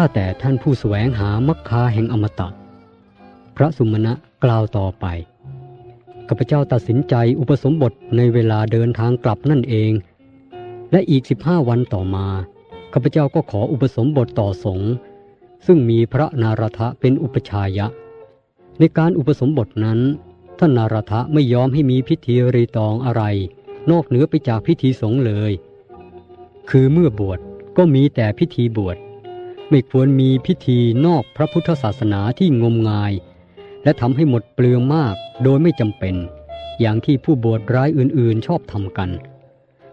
ข้าแต่ท่านผู้แสวงหามักคาแห่งอมตะ พระสุมาณะกล่าวต่อไปข้าพเจ้าตัดสินใจอุปสมบทในเวลาเดินทางกลับนั่นเอง และอีกสิบห้าวันต่อมาข้าพเจ้าก็ขออุปสมบทต่อสงฆ์ซึ่งมีพระนารทะเป็นอุปชายะ ในการอุปสมบทนั้น ท่านนารทะไม่ยอมให้มีพิธีรีตองอะไร นอกเหนือไปจากพิธีสงฆ์เลย คือเมื่อบวชก็มีแต่พิธีบวช ไม่ควรมีพิธีนอกพระพุทธศาสนาที่งมงาย และทำให้หมดเปลืองมากโดยไม่จำเป็น อย่างที่ผู้บวชร้ายอื่นๆชอบทำกัน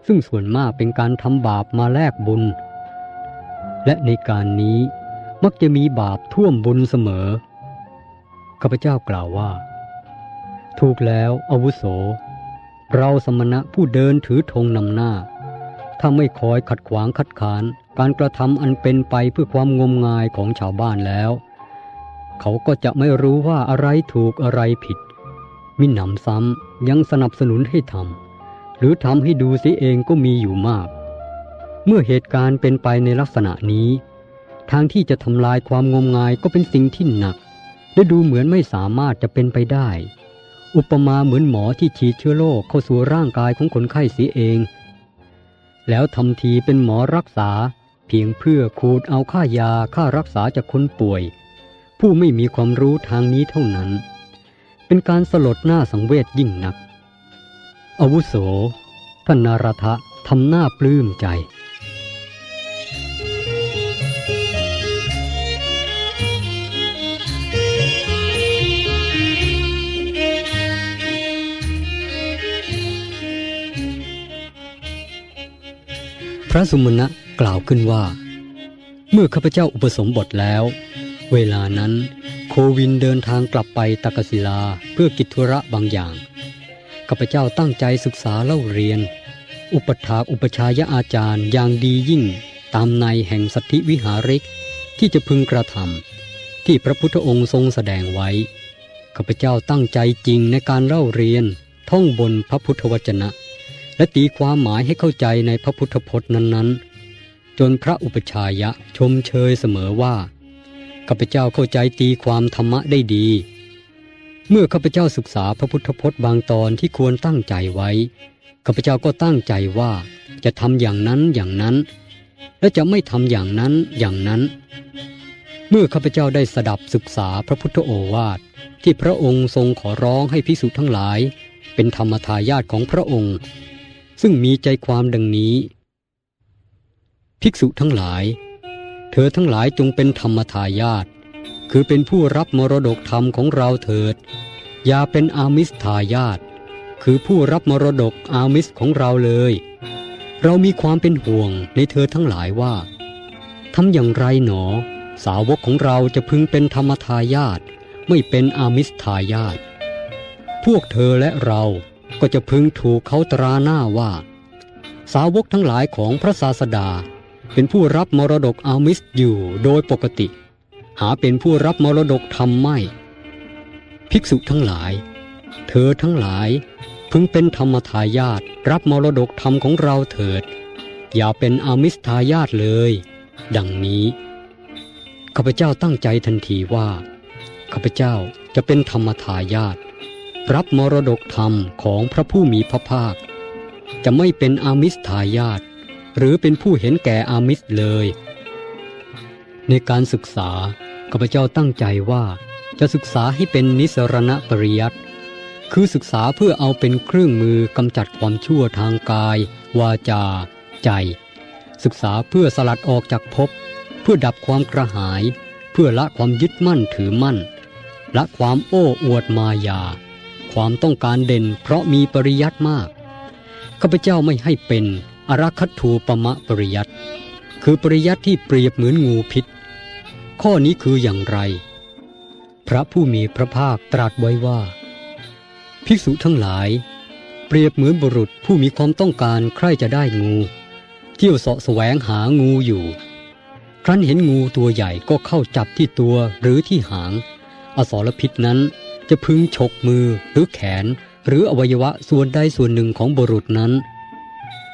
ซึ่งส่วนมากเป็นการทำบาปมาแลกบุญ และในการนี้มักจะมีบาปท่วมบุญเสมอข้าพเจ้ากล่าวว่า ถูกแล้วอาวุโส เราสมณะผู้เดินถือธงนำหน้า ถ้าไม่คอยขัดขวางคัดค้าน การกระทำอันเป็นไปเพื่อความงมงายของชาวบ้านแล้ว เขาก็จะไม่รู้ว่าอะไรถูกอะไรผิด มิหนำซ้ำยังสนับสนุนให้ทำหรือทำให้ดูสิเองก็มีอยู่มาก เมื่อเหตุการณ์เป็นไปในลักษณะนี้ ทางที่จะทำลายความงมงายก็เป็นสิ่งที่หนัก และดูเหมือนไม่สามารถจะเป็นไปได้ อุปมาเหมือนหมอที่ฉีดเชื้อโรคเข้าสู่ร่างกายของคนไข้เสียเองแล้วทำทีเป็นหมอรักษา เพียงเพื่อขูดเอาค่ายาค่ารักษาจากคนป่วย ผู้ไม่มีความรู้ทางนี้เท่านั้น เป็นการสลดหน้าสังเวชยิ่งนัก อาวุโสท่านนารทะทำหน้าปลื้มใจพระสุมณะ กล่าวขึ้นว่า เมื่อข้าพเจ้าอุปสมบทแล้ว เวลานั้น โควินเดินทางกลับไปตากศิลาเพื่อกิจธุระบางอย่างข้าพเจ้าตั้งใจศึกษาเล่าเรียน อุปถาอุปชายอาจารย์อย่างดียิ่งตามในแห่งสัตธิวิหาริกที่จะพึงกระทำที่พระพุทธองค์ทรงแสดงไว้ข้าพเจ้าตั้งใจจริงในการเล่าเรียน ท่องบนพระพุทธวจนะ และตีความหมายให้เข้าใจในพระพุทธพจน์นั้นๆ จนพระอุปชายะชมเชยเสมอว่าข้าพเจ้าเข้าใจตีความธรรมะได้ดี เมื่อข้าพเจ้าศึกษาพระพุทธพจน์บางตอนที่ควรตั้งใจไว้ข้าพเจ้าก็ตั้งใจว่าจะทำอย่างนั้นอย่างนั้น และจะไม่ทำอย่างนั้นอย่างนั้น เมื่อข้าพเจ้าได้สดับศึกษาพระพุทธโอวาทที่พระองค์ทรงขอร้องให้พิสุทั้งหลาย เป็นธรรมทายาทของพระองค์ ซึ่งมีใจความดังนี้ ภิกษุทั้งหลาย เธอทั้งหลายจงเป็นธรรมทายาทคือเป็นผู้รับมรดกธรรมของเราเถิด อย่าเป็นอามิสทายาทคือผู้รับมรดกอามิสของเราเลย เรามีความเป็นห่วงในเธอทั้งหลายว่าทำอย่างไรหนอ สาวกของเราจะพึงเป็นธรรมทายาทไม่เป็นอามิสทายาทพวกเธอและเราก็จะพึงถูกเขาตราหน้าว่า สาวกทั้งหลายของพระศาสดา เป็นผู้รับมรดกอามิสอยู่โดยปกติ หาเป็นผู้รับมรดกธรรมไม่ ภิกษุทั้งหลาย เธอทั้งหลาย พึงเป็นธรรมทายาทรับมรดกธรรมของเราเถิด อย่าเป็นอามิสทายาทเลย ดังนี้ข้าพเจ้าตั้งใจทันทีว่าข้าพเจ้าจะเป็นธรรมทายาทรับมรดกธรรมของพระผู้มีพระภาค จะไม่เป็นอามิสทายาท หรือเป็นผู้เห็นแก่อามิสเลย ในการศึกษาข้าพเจ้าตั้งใจว่าจะศึกษาให้เป็นนิสรณปริยัติคือศึกษาเพื่อเอาเป็นเครื่องมือกำจัดความชั่วทางกาย วาจา ใจ ศึกษาเพื่อสลัดออกจากภพเพื่อดับความกระหาย เพื่อละความยึดมั่นถือมั่น ละความโอ้อวดมายา ความต้องการเด่นเพราะมีปริยัติมากข้าพเจ้าไม่ให้เป็น อรัคทูปมะปริยัตคือปริยัตที่เปรียบเหมือนงูพิษ ข้อนี้คืออย่างไร พระผู้มีพระภาคตรัสไว้ว่า ภิกษุทั้งหลาย เปรียบเหมือนบุรุษผู้มีความต้องการใคร่จะได้งู เที่ยวเสาะแสวงหางูอยู่ ครั้นเห็นงูตัวใหญ่ก็เข้าจับที่ตัวหรือที่หาง อสรพิษนั้นจะพึงฉกมือหรือแขน หรืออวัยวะส่วนใดส่วนหนึ่งของบุรุษนั้น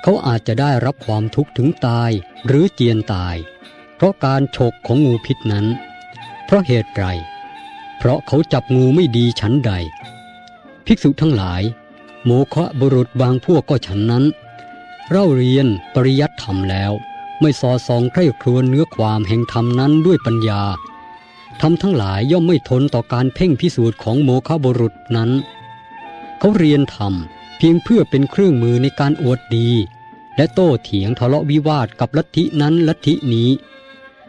เขาอาจจะได้รับความทุกข์ถึงตายหรือเจียนตาย เพราะการฉกของงูพิษนั้น เพราะเหตุไร เพราะเขาจับงูไม่ดีฉันใด ภิกษุทั้งหลาย โมฆะบุรุษบางพวกก็ฉันนั้น เล่าเรียนปริยัติธรรมแล้ว ไม่สอดส่องใคร่ครวญเนื้อความแห่งธรรมนั้นด้วยปัญญาธรรมทั้งหลายย่อมไม่ทนต่อการเพ่งพิสูจน์ของโมฆะบุรุษนั้น เขาเรียนธรรม พียงเพื่อเป็นเครื่องมือในการอวดดี และโต้เถียงทะเลาะวิวาทกับลัทธินั้นลัทธินี้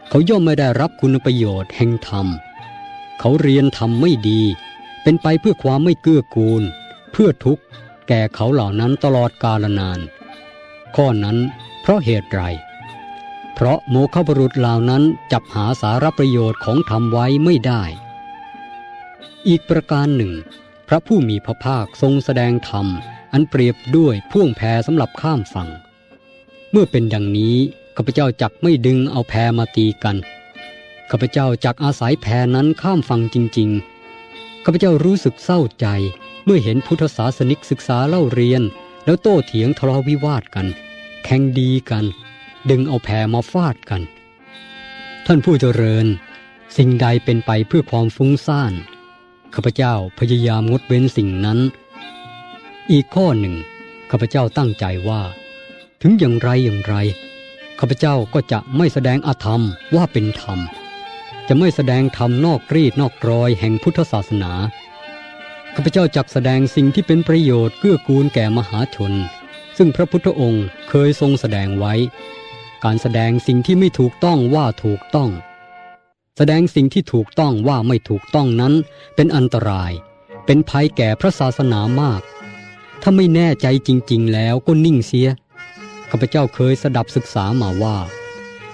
เขาย่อมไม่ได้รับคุณประโยชน์แห่งธรรม เขาเรียนธรรมไม่ดี เป็นไปเพื่อความไม่เกื้อกูล เพื่อทุกข์ แก่เขาเหล่านั้นตลอดกาลนาน ข้อนั้นเพราะเหตุไร เพราะโมฆะบุรุษเหล่านั้นจับหาสารประโยชน์ของธรรมไว้ไม่ได้ อีกประการหนึ่ง พระผู้มีพระภาคทรงแสดงธรรม อันเปรียบด้วยพ่วงแพสำหรับข้ามฝั่ง เมื่อเป็นดังนี้ข้าพเจ้าจักไม่ดึงเอาแพมาตีกันข้าพเจ้าจักอาศัยแพนั้นข้ามฝั่งจริง ๆข้าพเจ้ารู้สึกเศร้าใจเมื่อเห็นพุทธศาสนิกศึกษาเล่าเรียน แล้วโต้เถียงทะเลาะวิวาทกัน แข่งดีกัน ดึงเอาแพมาฟาดกัน ท่านผู้เจริญ สิ่งใดเป็นไปเพื่อความฟุ้งซ่านข้าพเจ้าพยายามงดเว้นสิ่งนั้น อีกข้อหนึ่งข้าพเจ้าตั้งใจว่า ถึงอย่างไรอย่างไรข้าพเจ้าก็จะไม่แสดงอาธรรมว่าเป็นธรรม จะไม่แสดงธรรมนอกรีดนอกรอยแห่งพุทธศาสนาข้าพเจ้าจักแสดงสิ่งที่เป็นประโยชน์เกื้อกูลแก่มหาชน ซึ่งพระพุทธองค์เคยทรงแสดงไว้ การแสดงสิ่งที่ไม่ถูกต้องว่าถูกต้อง แสดงสิ่งที่ถูกต้องว่าไม่ถูกต้องนั้น เป็นอันตราย เป็นภัยแก่พระศาสนามาก ถ้าไม่แน่ใจจริง ๆ แล้วก็นิ่งเสียข้าพเจ้าเคยสดับศึกษามาว่า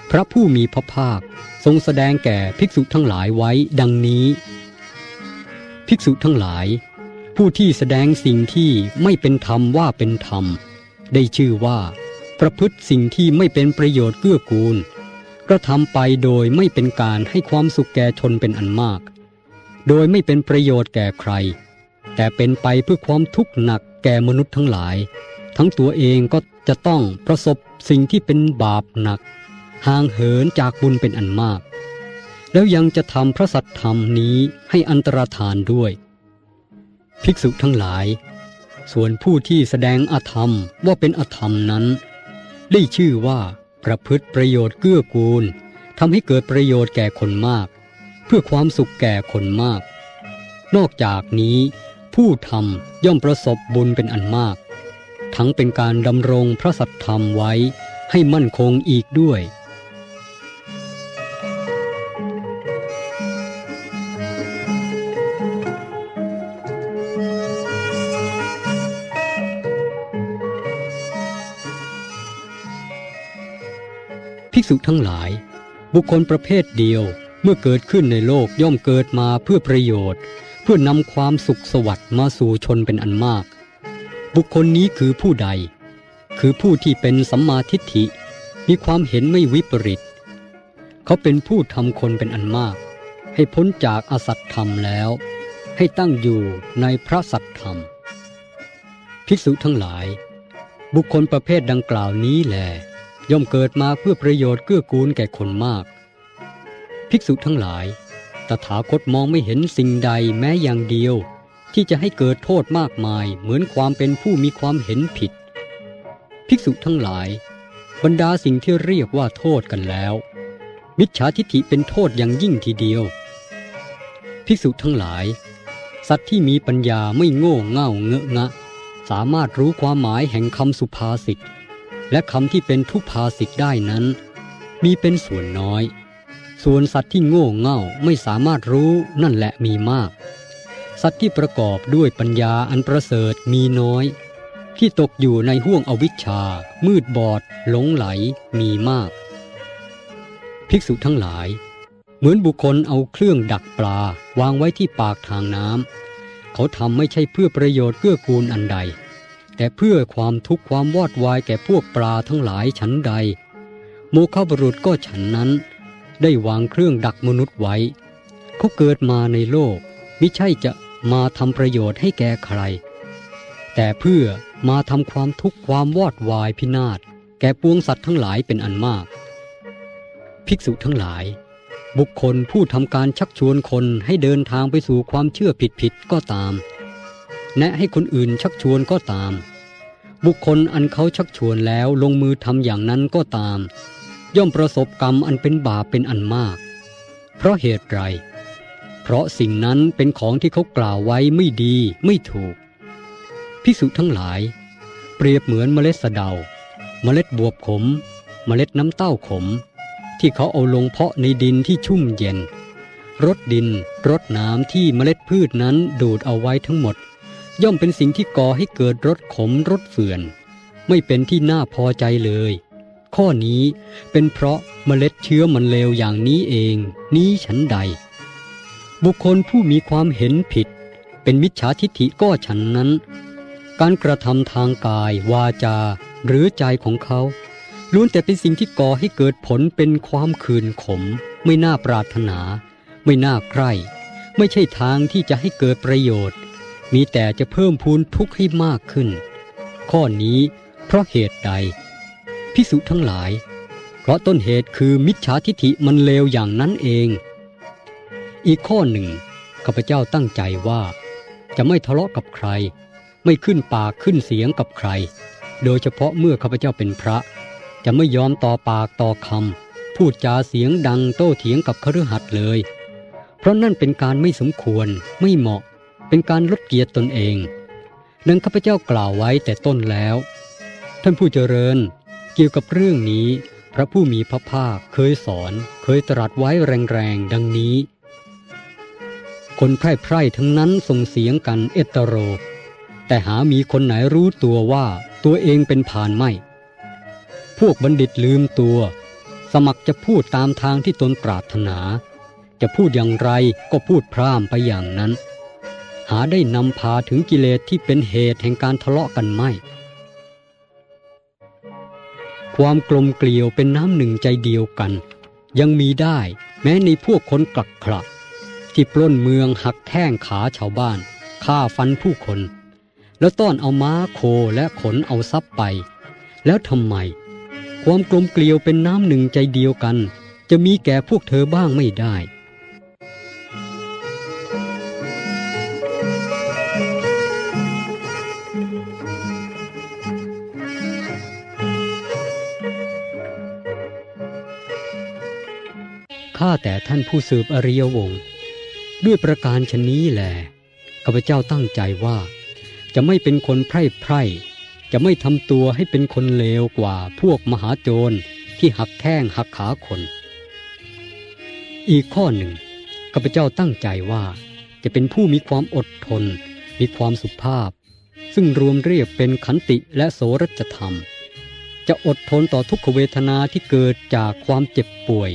พระผู้มีพระภาคทรงแสดงแก่ภิกษุทั้งหลายไว้ดังนี้ ภิกษุทั้งหลาย ผู้ที่แสดงสิ่งที่ไม่เป็นธรรมว่าเป็นธรรม ได้ชื่อว่า ประพฤติสิ่งที่ไม่เป็นประโยชน์เกื้อกูลกระทำไปโดยไม่เป็นการให้ความสุขแก่ชนเป็นอันมาก โดยไม่เป็นประโยชน์แก่ใคร แต่เป็นไปเพื่อความทุกข์หนัก แก่มนุษย์ทั้งหลาย ทั้งตัวเองก็จะต้องประสบสิ่งที่เป็นบาปหนัก ห่างเหินจากบุญเป็นอันมาก แล้วยังจะทำพระสัตธรรมนี้ให้อันตรธานด้วย ภิกษุทั้งหลาย ส่วนผู้ที่แสดงอธรรมว่าเป็นอธรรมนั้น ได้ชื่อว่าประพฤติประโยชน์เกื้อกูลทำให้เกิดประโยชน์แก่คนมาก เพื่อความสุขแก่คนมาก นอกจากนี้ ผู้ทำย่อมประสบบุญเป็นอันมาก ทั้งเป็นการดำรงพระสัตธรรมไว้ให้มั่นคงอีกด้วยภิกษุทั้งหลาย บุคคลประเภทเดียวเมื่อเกิดขึ้นในโลกย่อมเกิดมาเพื่อประโยชน์ เพื่อนำความสุขสวัสดิ์มาสู่ชนเป็นอันมาก บุคคลนี้คือผู้ใด คือผู้ที่เป็นสัมมาทิฏฐิ มีความเห็นไม่วิปริต เขาเป็นผู้ทำคนเป็นอันมาก ให้พ้นจากอสัตธรรมแล้ว ให้ตั้งอยู่ในพระสัตธรรม ภิกษุทั้งหลาย บุคคลประเภทดังกล่าวนี้แหลย่อมเกิดมาเพื่อประโยชน์เกื้อกูลแก่คนมาก ภิกษุทั้งหลาย ตถาคตมองไม่เห็นสิ่งใดแม้อย่างเดียว ที่จะให้เกิดโทษมากมายเหมือนความเป็นผู้มีความเห็นผิด ภิกษุทั้งหลาย บรรดาสิ่งที่เรียกว่าโทษกันแล้ว มิจฉาทิฏฐิเป็นโทษอย่างยิ่งทีเดียว ภิกษุทั้งหลาย สัตว์ที่มีปัญญาไม่โง่เง่าเงอะงะ สามารถรู้ความหมายแห่งคำสุภาษิตและคำที่เป็นทุพภาษิตได้นั้น มีเป็นส่วนน้อย ส่วนสัตว์ที่โง่เง่าไม่สามารถรู้นั่นแหละมีมาก สัตว์ที่ประกอบด้วยปัญญาอันประเสริฐมีน้อย ที่ตกอยู่ในห้วงอวิชชา มืดบอด หลงไหลมีมาก ภิกษุทั้งหลาย เหมือนบุคคลเอาเครื่องดักปลาวางไว้ที่ปากทางน้ำเขาทำไม่ใช่เพื่อประโยชน์เกื้อกูลอันใด แต่เพื่อความทุกข์ความวอดวายแก่พวกปลาทั้งหลายฉันใด โมฆะบุรุษก็ฉันนั้น ได้วางเครื่องดักมนุษย์ไว้ เขาเกิดมาในโลกมิใช่จะมาทำประโยชน์ให้แก่ใคร แต่เพื่อมาทำความทุกข์ความวอดวายพินาศ แก่ปวงสัตว์ทั้งหลายเป็นอันมาก ภิกษุทั้งหลาย บุคคลผู้ทำการชักชวนคนให้เดินทางไปสู่ความเชื่อผิดๆก็ตาม แนะให้คนอื่นชักชวนก็ตาม บุคคลอันเขาชักชวนแล้วลงมือทำอย่างนั้นก็ตาม ย่อมประสบกรรมอันเป็นบาปเป็นอันมาก เพราะเหตุไร เพราะสิ่งนั้นเป็นของที่เขากล่าวไว้ไม่ดีไม่ถูกภิกษุทั้งหลาย เปรียบเหมือนเมล็ดสะเดา เมล็ดบวบขม เมล็ดน้ำเต้าขม ที่เขาเอาลงเพาะในดินที่ชุ่มเย็นรดดินรดน้ำที่เมล็ดพืชนั้นดูดเอาไว้ทั้งหมด ย่อมเป็นสิ่งที่ก่อให้เกิดรสขมรสเฟื่อน ไม่เป็นที่น่าพอใจเลย ข้อนี้เป็นเพราะเมล็ดเชื้อมันเลวอย่างนี้เอง นี้ฉันใด บุคคลผู้มีความเห็นผิด เป็นมิจฉาทิฏฐิก็ฉันนั้น การกระทำทางกาย วาจา หรือใจของเขาล้วนแต่เป็นสิ่งที่ก่อให้เกิดผลเป็นความคืนขม ไม่น่าปรารถนา ไม่น่าใคร่ ไม่ใช่ทางที่จะให้เกิดประโยชน์ มีแต่จะเพิ่มพูนทุกข์ให้มากขึ้น ข้อนี้เพราะเหตุใด พิสุทั้งหลาย เพราะต้นเหตุคือมิจฉาทิฐิมันเลวอย่างนั้นเอง อีกข้อหนึ่งข้าพเจ้าตั้งใจว่า จะไม่ทะเลาะกับใคร ไม่ขึ้นปากขึ้นเสียงกับใคร โดยเฉพาะเมื่อข้าพเจ้าเป็นพระ จะไม่ยอมต่อปากต่อคำพูดจาเสียงดังโต้เถียงกับคฤหัสถ์เลย เพราะนั่นเป็นการไม่สมควรไม่เหมาะ เป็นการลดเกียรติตนเองดังข้าพเจ้ากล่าวไว้แต่ต้นแล้ว ท่านผู้เจริญ เกี่ยวกับเรื่องนี้ พระผู้มีพระภาคเคยสอนเคยตรัสไว้แรงๆ ดังนี้ คนไพร่ไพร่ทั้งนั้นส่งเสียงกันเอตโร แต่หามีคนไหนรู้ตัวว่าตัวเองเป็นผ่านไม่ พวกบัณฑิตลืมตัว สมัครจะพูดตามทางที่ตนปรารถนา จะพูดอย่างไรก็พูดพร่ำไปอย่างนั้น หาได้นำพาถึงกิเลสที่เป็นเหตุแห่งการทะเลาะกันไม่ ความกลมเกลียวเป็นน้ำหนึ่งใจเดียวกัน ยังมีได้แม้ในพวกคนกลักขละที่ปล้นเมืองหักแท่งขาชาวบ้านฆ่าฟันผู้คน แล้วต้อนเอาม้าโคและขนเอาทรัพย์ไป แล้วทำไม ความกลมเกลียวเป็นน้ำหนึ่งใจเดียวกัน จะมีแก่พวกเธอบ้างไม่ได้ ข้าแต่ท่านผู้สืบอริยวงศ์ด้วยประการชนนี้แหลข้าพเจ้าตั้งใจว่า จะไม่เป็นคนไพร่ไพร่ จะไม่ทำตัวให้เป็นคนเลวกว่าพวกมหาโจรที่หักแข้งหักขาคน อีกข้อหนึ่งข้าพเจ้าตั้งใจว่าจะเป็นผู้มีความอดทน มีความสุภาพ ซึ่งรวมเรียกเป็นขันติและโสรจธรรม จะอดทนต่อทุกขเวทนาที่เกิดจากความเจ็บป่วย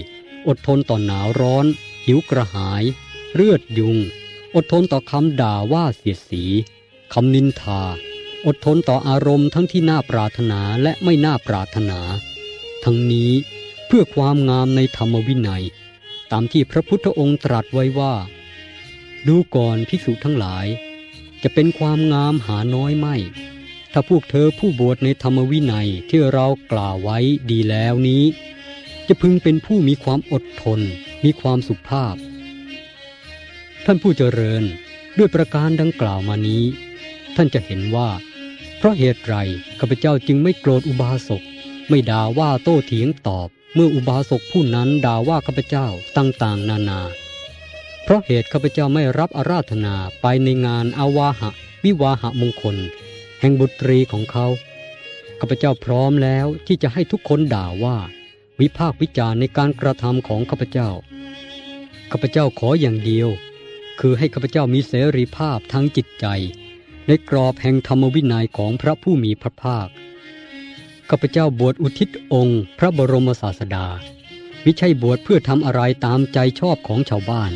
อดทนต่อหนาวร้อน หิวกระหาย เลือดยุง อดทนต่อคำด่าว่าเสียดสีคำนินทา อดทนต่ออารมณ์ทั้งที่น่าปรารถนาและไม่น่าปรารถนา ทั้งนี้เพื่อความงามในธรรมวินัย ตามที่พระพุทธองค์ตรัสไว้ว่า ดูก่อนภิกษุทั้งหลาย จะเป็นความงามหาน้อยไม่ถ้าพวกเธอผู้บวชในธรรมวินัยที่เรากล่าวไว้ดีแล้วนี้ จะพึงเป็นผู้มีความอดทน มีความสุภาพ ท่านผู้เจริญด้วยประการดังกล่าวมานี้ ท่านจะเห็นว่า เพราะเหตุไรข้าพเจ้าจึงไม่โกรธอุบาสก ไม่ด่าว่าโต้เถียงตอบ เมื่ออุบาสกผู้นั้นด่าว่าข้าพเจ้าต่างๆ นานา เพราะเหตุข้าพเจ้าไม่รับอาราธนาไปในงานอาวาหะ วิวาหะมงคล แห่งบุตรีของเขาข้าพเจ้าพร้อมแล้วที่จะให้ทุกคนด่าว่า วิพากษ์วิจารณ์ในการกระทำของข้าพเจ้า ข้าพเจ้าขออย่างเดียว คือให้ข้าพเจ้ามีเสรีภาพทางจิตใจ ในกรอบแห่งธรรมวินัยของพระผู้มีพระภาค ข้าพเจ้าบวชอุทิศองค์ พระบรมศาสดา ไม่ใช่บวชเพื่อทำอะไรตามใจชอบของชาวบ้าน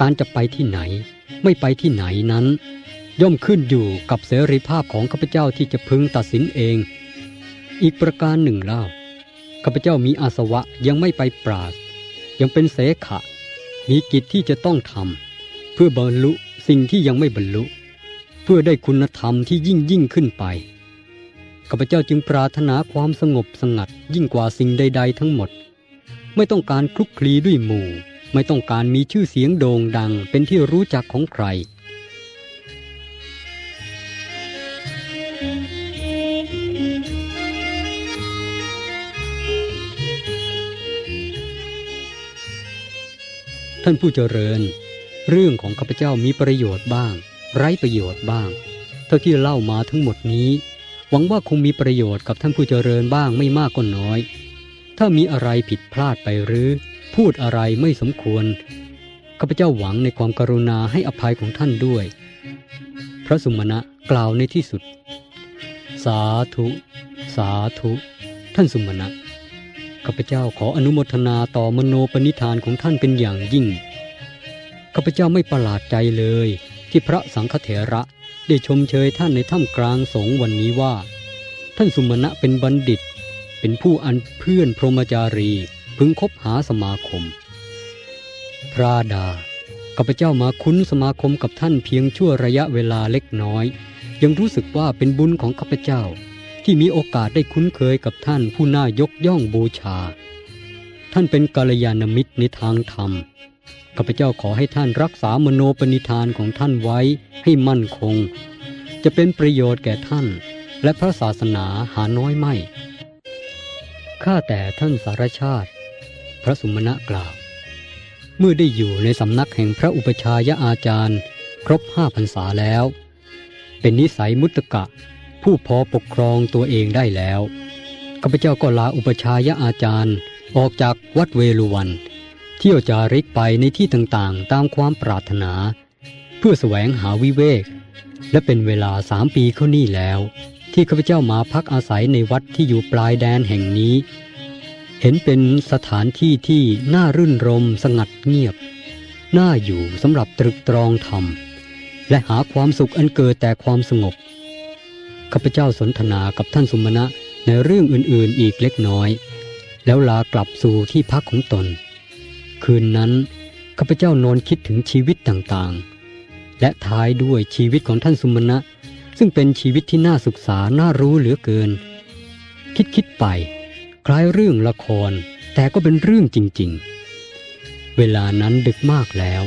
การจะไปที่ไหน ไม่ไปที่ไหนนั้น ย่อมขึ้นอยู่กับเสรีภาพของข้าพเจ้าที่จะพึงตัดสินเอง อีกประการหนึ่งเล่า ข้าพเจ้ามีอาสวะยังไม่ไปปราศยังเป็นเสขะ มีกิจที่จะต้องทำเพื่อบรรลุสิ่งที่ยังไม่บรรลุ เพื่อได้คุณธรรมที่ยิ่งยิ่งขึ้นไปข้าพเจ้าจึงปรารถนาความสงบสงัดยิ่งกว่าสิ่งใด ๆ ทั้งหมด ไม่ต้องการคลุกคลีด้วยหมู่ ไม่ต้องการมีชื่อเสียงโด่งดังเป็นที่รู้จักของใคร ท่านผู้เจริญ เรื่องของข้าพเจ้ามีประโยชน์บ้าง ไร้ประโยชน์บ้าง เท่าที่เล่ามาทั้งหมดนี้ หวังว่าคงมีประโยชน์กับท่านผู้เจริญบ้างไม่มากก็น้อย ถ้ามีอะไรผิดพลาดไปหรือ พูดอะไรไม่สมควรข้าพเจ้าหวังในความกรุณาให้อภัยของท่านด้วย พระสุมาณะกล่าวในที่สุด สาธุ สาธุ ท่านสุมาณะ ข้าพเจ้าขออนุโมทนาต่อมโนปณิธานของท่านเป็นอย่างยิ่ง ข้าพเจ้าไม่ประหลาดใจเลย ที่พระสังฆเถระได้ชมเชยท่านในถ้ำกลางสงวันนี้ว่า ท่านสุมาณะเป็นบัณฑิต เป็นผู้อันเพื่อนพรหมจารีพึงคบหาสมาคม พระดาข้าพเจ้ามาคุ้นสมาคมกับท่านเพียงชั่วระยะเวลาเล็กน้อย ยังรู้สึกว่าเป็นบุญของข้าพเจ้า ที่มีโอกาสได้คุ้นเคยกับท่านผู้น่ายกย่องบูชา ท่านเป็นกัลยาณมิตรในทางธรรมข้าพเจ้าขอให้ท่านรักษามโนปณิธานของท่านไว้ให้มั่นคง จะเป็นประโยชน์แก่ท่าน และพระศาสนาหาน้อยไม่ ข้าแต่ท่านสารชาติ พระสุมณะกล่าว เมื่อได้อยู่ในสำนักแห่งพระอุปชายอาจารย์ ครบห้าพรรษาแล้ว เป็นนิสัยมุตกะ ผู้พอปกครองตัวเองได้แล้วข้าพเจ้าก็ลาอุปชายอาจารย์ ออกจากวัดเวลุวัน เที่ยวจาริกไปในที่ต่างๆ ตามความปรารถนา เพื่อแสวงหาวิเวก และเป็นเวลาสามปีเข้านี่แล้ว ที่ข้าพเจ้ามาพักอาศัยในวัดที่อยู่ปลายแดนแห่งนี้ เห็นเป็นสถานที่ที่น่ารื่นรมสงัดเงียบ น่าอยู่สำหรับตรึกตรองธรรมและหาความสุขอันเกิดแต่ความสงบ ข้าพเจ้าสนทนากับท่านสุมาณะในเรื่องอื่นๆอีกเล็กน้อย แล้วลากลับสู่ที่พักของตน คืนนั้นข้าพเจ้านอนคิดถึงชีวิตต่างๆ และท้ายด้วยชีวิตของท่านสุมาณะซึ่งเป็นชีวิตที่น่าศึกษาน่ารู้เหลือเกิน คิดคิดไป คล้ายเรื่องละคร แต่ก็เป็นเรื่องจริงๆ เวลานั้นดึกมากแล้ว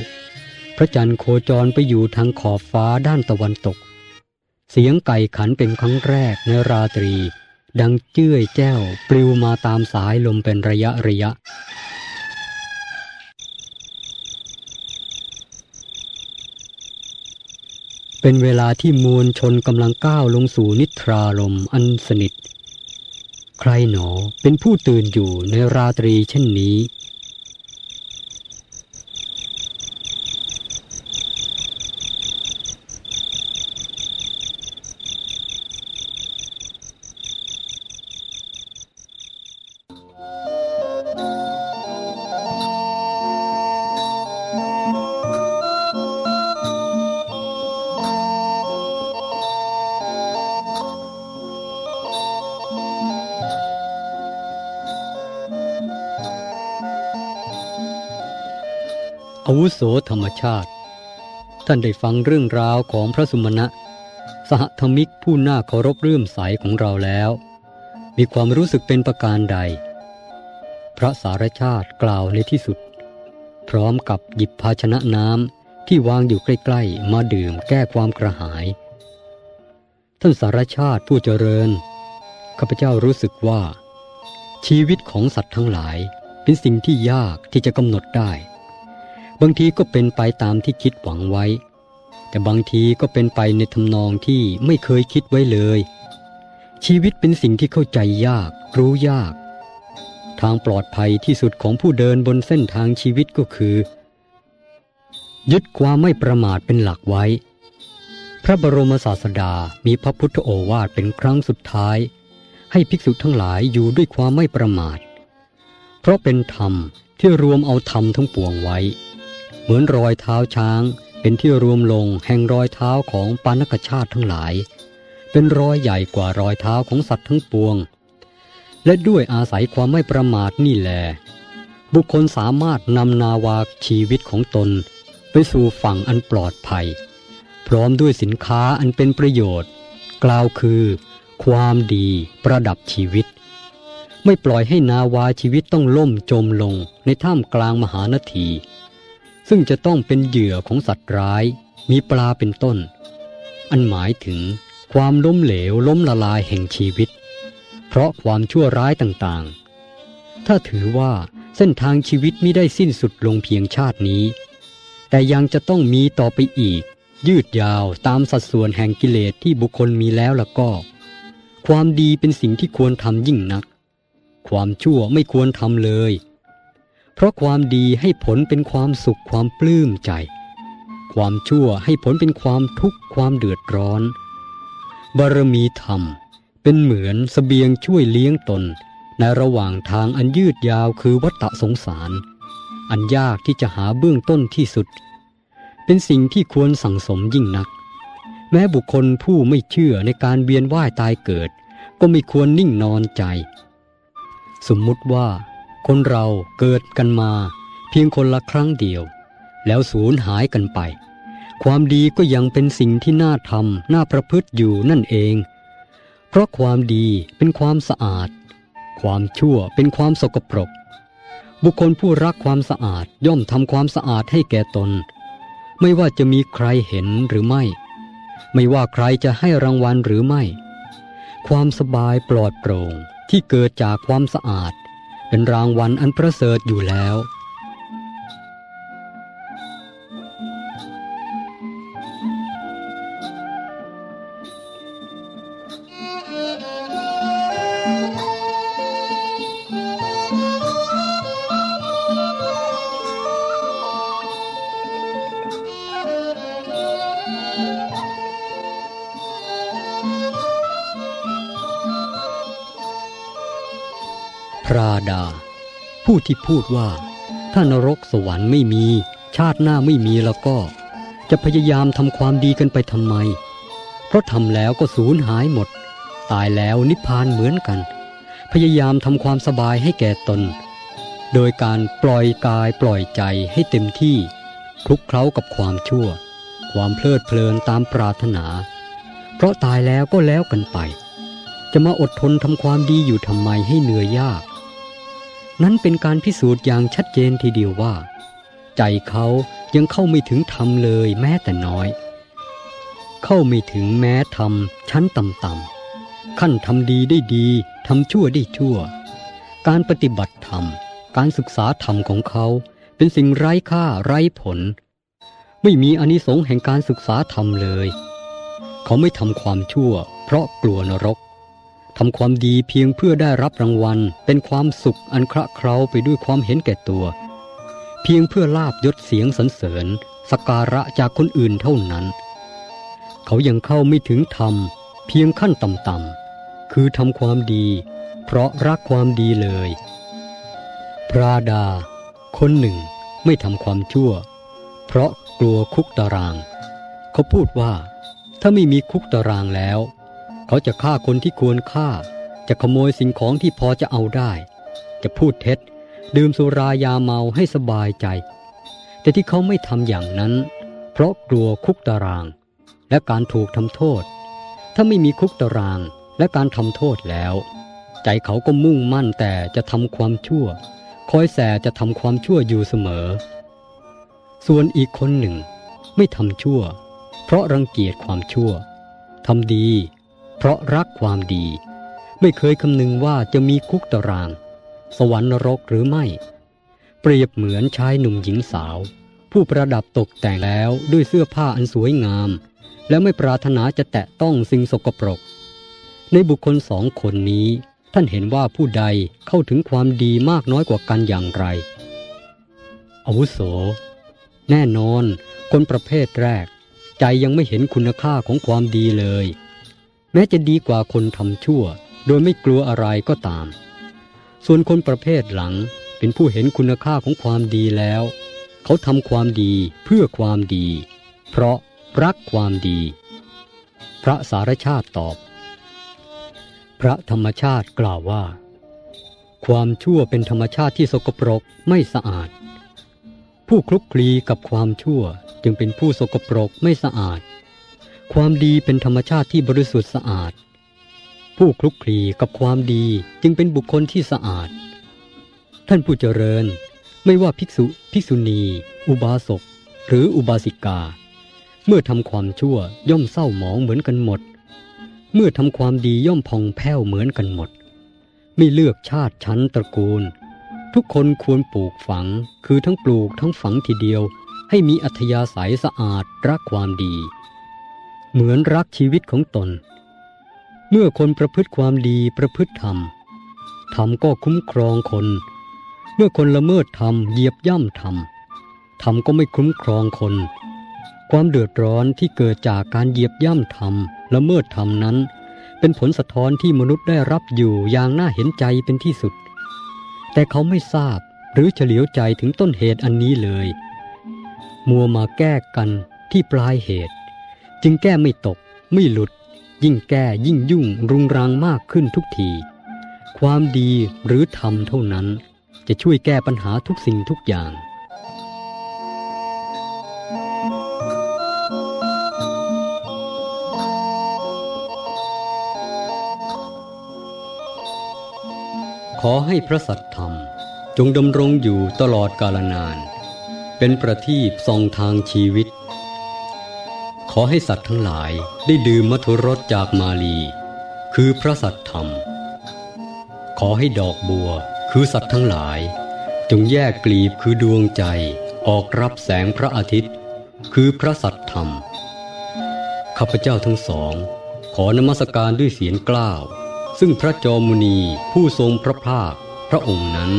พระจันทร์โคจรไปอยู่ทางขอบฟ้าด้านตะวันตก เสียงไก่ขันเป็นครั้งแรกในราตรี ดังเจ้ยแจ้ว ปลิวมาตามสายลมเป็นระยะระยะ เป็นเวลาที่มวลชนกำลังก้าวลงสู่นิทราลมอันสนิท ใครหนอเป็นผู้ตื่นอยู่ในราตรีเช่นนี้ วุโสธรรมชาติ ท่านได้ฟังเรื่องราวของพระสุมาณะ สหธรรมิกผู้น่าเคารพเรื่มใสของเราแล้ว มีความรู้สึกเป็นประการใด พระสารชาติกล่าวในที่สุด พร้อมกับหยิบภาชนะน้ำที่วางอยู่ใกล้ๆ มาดื่มแก้ความกระหาย ท่านสารชาติผู้เจริญข้าพเจ้ารู้สึกว่า ชีวิตของสัตว์ทั้งหลายเป็นสิ่งที่ยากที่จะกำหนดได้ บางทีก็เป็นไปตามที่คิดหวังไว้ แต่บางทีก็เป็นไปในทำนองที่ไม่เคยคิดไว้เลย ชีวิตเป็นสิ่งที่เข้าใจยาก รู้ยาก ทางปลอดภัยที่สุดของผู้เดินบนเส้นทางชีวิตก็คือ ยึดความไม่ประมาทเป็นหลักไว้ พระบรมศาสดามีพระพุทธโอวาทเป็นครั้งสุดท้าย ให้ภิกษุทั้งหลายอยู่ด้วยความไม่ประมาท เพราะเป็นธรรมที่รวมเอาธรรมทั้งปวงไว้ เหมือนรอยเท้าช้าง เป็นที่รวมลงแห่งรอยเท้าของปานกชาติทั้งหลาย เป็นรอยใหญ่กว่ารอยเท้าของสัตว์ทั้งปวง และด้วยอาศัยความไม่ประมาทนี่แหลบุคคลสามารถนำนาวาชีวิตของตน ไปสู่ฝั่งอันปลอดภัย พร้อมด้วยสินค้าอันเป็นประโยชน์ กล่าวคือ ความดีประดับชีวิต ไม่ปล่อยให้นาวาชีวิตต้องล่มจมลงในท่ามกลางมหานาที ซึ่งจะต้องเป็นเหยื่อของสัตว์ร้าย มีปลาเป็นต้น อันหมายถึงความล้มเหลวล้มละลายแห่งชีวิต เพราะความชั่วร้ายต่างๆ ถ้าถือว่าเส้นทางชีวิตมิได้สิ้นสุดลงเพียงชาตินี้ แต่ยังจะต้องมีต่อไปอีก ยืดยาวตามสัดส่วนแห่งกิเลสที่บุคคลมีแล้วละก็ ความดีเป็นสิ่งที่ควรทำยิ่งนัก ความชั่วไม่ควรทำเลย เพราะความดีให้ผลเป็นความสุขความปลื้มใจ ความชั่วให้ผลเป็นความทุกข์ความเดือดร้อน บารมีธรรม เป็นเหมือนสเสบียงช่วยเลี้ยงตน ในระหว่างทางอันยืดยาวคือวัฏสงสาร อันยากที่จะหาเบื้องต้นที่สุด เป็นสิ่งที่ควรสั่งสมยิ่งนัก แม้บุคคลผู้ไม่เชื่อในการเวียนว่ายตายเกิด ก็ไม่ควรนิ่งนอนใจ สมมุติว่า คนเราเกิดกันมา เพียงคนละครั้งเดียว แล้วสูญหายกันไป ความดีก็ยังเป็นสิ่งที่น่าทำน่าประพฤติอยู่นั่นเอง เพราะความดีเป็นความสะอาด ความชั่วเป็นความสกปรก บุคคลผู้รักความสะอาดย่อมทำความสะอาดให้แก่ตน ไม่ว่าจะมีใครเห็นหรือไม่ ไม่ว่าใครจะให้รางวัลหรือไม่ ความสบายปลอดโปร่งที่เกิดจากความสะอาด เป็นรางวัลอันประเสริฐอยู่แล้ว ดา ผู้ที่พูดว่า ถ้านรกสวรรค์ไม่มี ชาติหน้าไม่มีแล้วก็ จะพยายามทำความดีกันไปทำไม เพราะทำแล้วก็สูญหายหมด ตายแล้วนิพพานเหมือนกัน พยายามทำความสบายให้แก่ตน โดยการปล่อยกายปล่อยใจให้เต็มที่คลุกเคล้ากับความชั่ว ความเพลิดเพลินตามปรารถนา เพราะตายแล้วก็แล้วกันไป จะมาอดทนทำความดีอยู่ทำไมให้เหนื่อยยาก นั้นเป็นการพิสูจน์อย่างชัดเจนทีเดียวว่า ใจเขายังเข้าไม่ถึงธรรมเลยแม้แต่น้อย เข้าไม่ถึงแม้ธรรมชั้นต่ำๆขั้นทำดีได้ดีทำชั่วได้ชั่ว การปฏิบัติธรรม การศึกษาธรรมของเขาเป็นสิ่งไร้ค่าไร้ผล ไม่มีอานิสงส์แห่งการศึกษาธรรมเลย เขาไม่ทำความชั่ว เพราะกลัวนรก ทำความดีเพียงเพื่อได้รับรางวัล เป็นความสุขอันคระเคล้าไปด้วยความเห็นแก่ตัว เพียงเพื่อลาบยศเสียงสรรเสริญสกการะจากคนอื่นเท่านั้น เขายังเข้าไม่ถึงธรรม เพียงขั้นต่ำๆคือทำความดี เพราะรักความดีเลย พระดา คนหนึ่งไม่ทำความชั่ว เพราะกลัวคุกตาราง เขาพูดว่า ถ้าไม่มีคุกตารางแล้ว เขาจะฆ่าคนที่ควรฆ่า จะขโมยสิ่งของที่พอจะเอาได้ จะพูดเท็จ ดื่มสุรายาเมาให้สบายใจ แต่ที่เขาไม่ทำอย่างนั้น เพราะกลัวคุกตาราง และการถูกทำโทษ ถ้าไม่มีคุกตารางและการทำโทษแล้ว ใจเขาก็มุ่งมั่นแต่จะทำความชั่ว คอยแสจะทำความชั่วอยู่เสมอ ส่วนอีกคนหนึ่ง ไม่ทำชั่ว เพราะรังเกียจความชั่วทำดี เพราะรักความดี ไม่เคยคำนึงว่าจะมีคุกตาราง สวรรค์นรกหรือไม่ เปรียบเหมือนชายหนุ่มหญิงสาว ผู้ประดับตกแต่งแล้วด้วยเสื้อผ้าอันสวยงาม และไม่ปรารถนาจะแตะต้องสิ่งสกปรก ในบุคคลสองคนนี้ ท่านเห็นว่าผู้ใดเข้าถึงความดีมากน้อยกว่ากันอย่างไรอาวุโส แน่นอน คนประเภทแรก ใจยังไม่เห็นคุณค่าของความดีเลย แม้จะดีกว่าคนทำชั่ว โดยไม่กลัวอะไรก็ตาม ส่วนคนประเภทหลังเป็นผู้เห็นคุณค่าของความดีแล้ว เขาทำความดีเพื่อความดี เพราะรักความดี พระสารชาติตอบ พระธรรมชาติกล่าวว่า ความชั่วเป็นธรรมชาติที่สกปรกไม่สะอาด ผู้คลุกคลีกับความชั่วจึงเป็นผู้สกปรกไม่สะอาด ความดีเป็นธรรมชาติที่บริสุทธิ์สะอาด ผู้คลุกคลีกับความดีจึงเป็นบุคคลที่สะอาด ท่านผู้เจริญ ไม่ว่าภิกษุ ภิกษุณี อุบาสก หรืออุบาสิกา เมื่อทำความชั่วย่อมเศร้าหมองเหมือนกันหมด เมื่อทำความดีย่อมพองแผ้วเหมือนกันหมด ไม่เลือกชาติชั้นตระกูล ทุกคนควรปลูกฝัง คือทั้งปลูกทั้งฝังทีเดียว ให้มีอัธยาศัยสะอาดรักความดี เหมือนรักชีวิตของตน เมื่อคนประพฤติความดีประพฤติธรรมธรรมก็คุ้มครองคน เมื่อคนละเมิดธรรมเหยียบย่ำธรรมธรรมก็ไม่คุ้มครองคน ความเดือดร้อนที่เกิดจากการเหยียบย่ำธรรมละเมิดธรรมนั้น เป็นผลสะท้อนที่มนุษย์ได้รับอยู่อย่างน่าเห็นใจเป็นที่สุด แต่เขาไม่ทราบหรือเฉลียวใจถึงต้นเหตุอันนี้เลย มัวมาแก้กันที่ปลายเหตุ จึงแก้ไม่ตก ไม่หลุด ยิ่งแก้ยิ่งยุ่งรุงรังมากขึ้นทุกที ความดีหรือธรรมเท่านั้น จะช่วยแก้ปัญหาทุกสิ่งทุกอย่างขอให้พระสัตธรรมจงดำรงอยู่ตลอดกาลนาน เป็นประทีปส่องทางชีวิต อให้สัตว์ทั้งหลายได้ดื่มมัทุรสจากมาลี คือพระสัตธรรม ขอให้ดอกบัวคือสัตว์ทั้งหลาย จงแยกกลีบคือดวงใจออกรับแสงพระอาทิตย์ คือพระสัตธรรม ข้าพเจ้าทั้งสอง ขอนมัสการด้วยเสียงกล้าว ซึ่งพระจอมุนีผู้ทรงพระภาคพระองค์นั้น